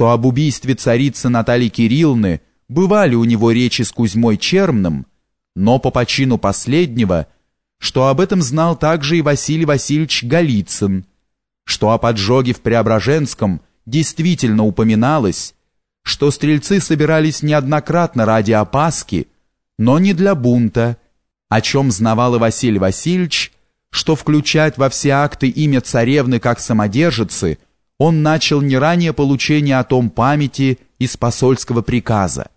что об убийстве царицы Натальи Кирилловны бывали у него речи с Кузьмой Чермным, но по почину последнего, что об этом знал также и Василий Васильевич Голицын, что о поджоге в Преображенском действительно упоминалось, что стрельцы собирались неоднократно ради опаски, но не для бунта, о чем знавал и Василий Васильевич, что включать во все акты имя царевны как самодержицы он начал не ранее получения о том памяти из посольского приказа,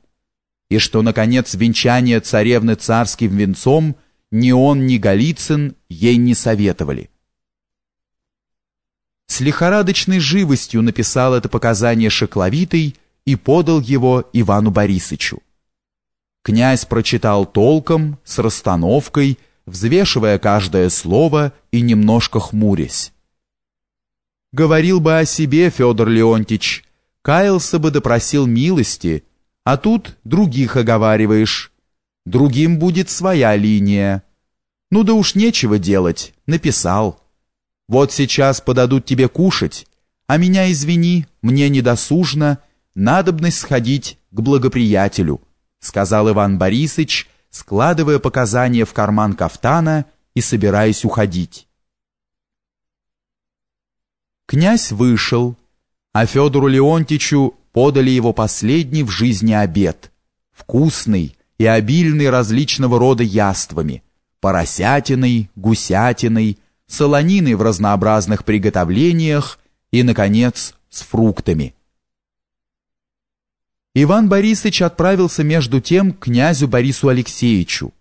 и что, наконец, венчание царевны царским венцом ни он, ни Голицын ей не советовали. С лихорадочной живостью написал это показание Шекловитый и подал его Ивану Борисовичу. Князь прочитал толком, с расстановкой, взвешивая каждое слово и немножко хмурясь. Говорил бы о себе Федор Леонтич, каялся бы допросил милости, а тут других оговариваешь. Другим будет своя линия. Ну да уж нечего делать, написал. Вот сейчас подадут тебе кушать, а меня извини, мне недосужно, надобность сходить к благоприятелю, сказал Иван Борисович, складывая показания в карман кафтана и собираясь уходить. Князь вышел, а Федору Леонтичу подали его последний в жизни обед, вкусный и обильный различного рода яствами, поросятиной, гусятиной, солониной в разнообразных приготовлениях и, наконец, с фруктами. Иван Борисович отправился между тем к князю Борису Алексеевичу,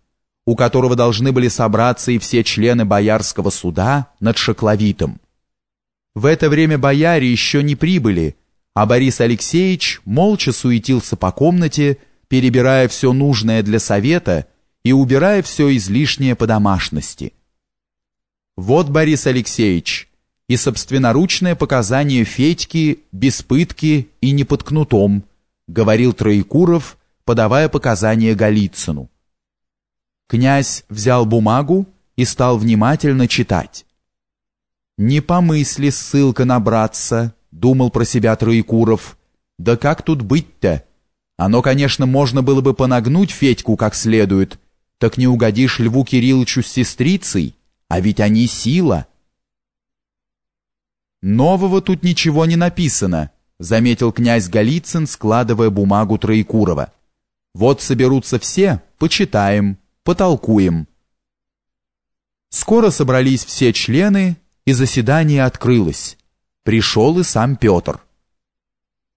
у которого должны были собраться и все члены боярского суда над Шокловитом. В это время бояре еще не прибыли, а Борис Алексеевич молча суетился по комнате, перебирая все нужное для совета и убирая все излишнее по домашности. Вот, Борис Алексеевич, и собственноручное показание Федьки без пытки и не под кнутом – говорил Троекуров, подавая показания Голицыну. Князь взял бумагу и стал внимательно читать. «Не помысли ссылка набраться», — думал про себя Троекуров. «Да как тут быть-то? Оно, конечно, можно было бы понагнуть Федьку как следует, так не угодишь Льву Кирилловичу с сестрицей, а ведь они сила». Нового тут ничего не написано, заметил князь Голицын, складывая бумагу Троекурова. Вот соберутся все, почитаем, потолкуем. Скоро собрались все члены, заседание открылось. Пришел и сам Петр.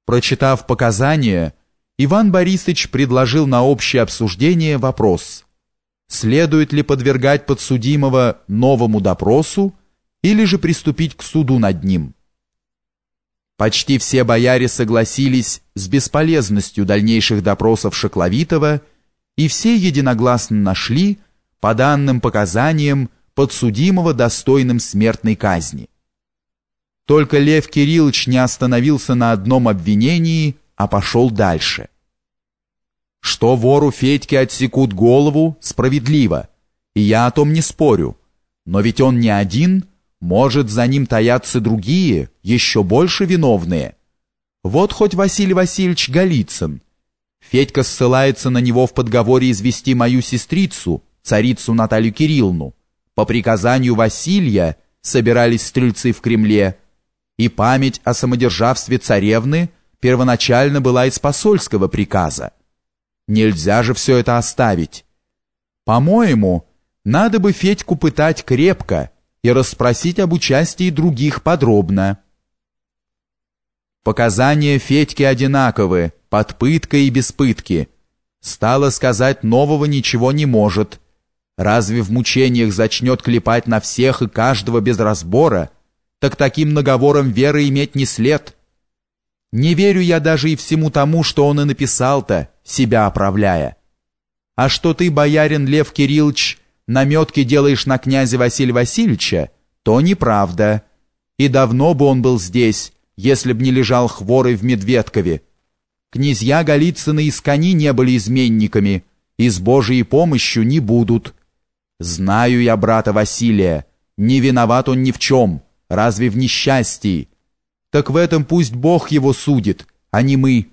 Прочитав показания, Иван Борисович предложил на общее обсуждение вопрос, следует ли подвергать подсудимого новому допросу или же приступить к суду над ним. Почти все бояре согласились с бесполезностью дальнейших допросов Шекловитова, и все единогласно нашли, по данным показаниям, подсудимого достойным смертной казни. Только Лев Кириллович не остановился на одном обвинении, а пошел дальше. Что вору Федьке отсекут голову, справедливо, и я о том не спорю, но ведь он не один – может, за ним таятся другие, еще больше виновные. Вот хоть Василий Васильевич Голицын. Федька ссылается на него в подговоре извести мою сестрицу, царицу Наталью Кирилловну. По приказанию Василия собирались стрельцы в Кремле, и память о самодержавстве царевны первоначально была из посольского приказа. Нельзя же все это оставить. По-моему, надо бы Федьку пытать крепко, и расспросить об участии других подробно. Показания Федьки одинаковы, под пыткой и без пытки. Стало сказать, нового ничего не может. Разве в мучениях зачнет клепать на всех и каждого без разбора? Так таким наговором веры иметь не след. Не верю я даже и всему тому, что он и написал-то, себя оправляя. А что ты, боярин Лев Кириллович, наметки делаешь на князя Василия Васильевича, то неправда. И давно бы он был здесь, если б не лежал хворый в Медведкове. Князья Голицыны и Скани не были изменниками, и с Божией помощью не будут. Знаю я брата Василия, не виноват он ни в чем, разве в несчастье. Так в этом пусть Бог его судит, а не мы.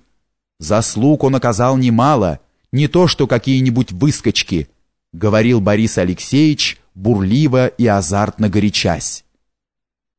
Заслуг он оказал немало, не то что какие-нибудь выскочки, говорил Борис Алексеевич, бурливо и азартно горячась.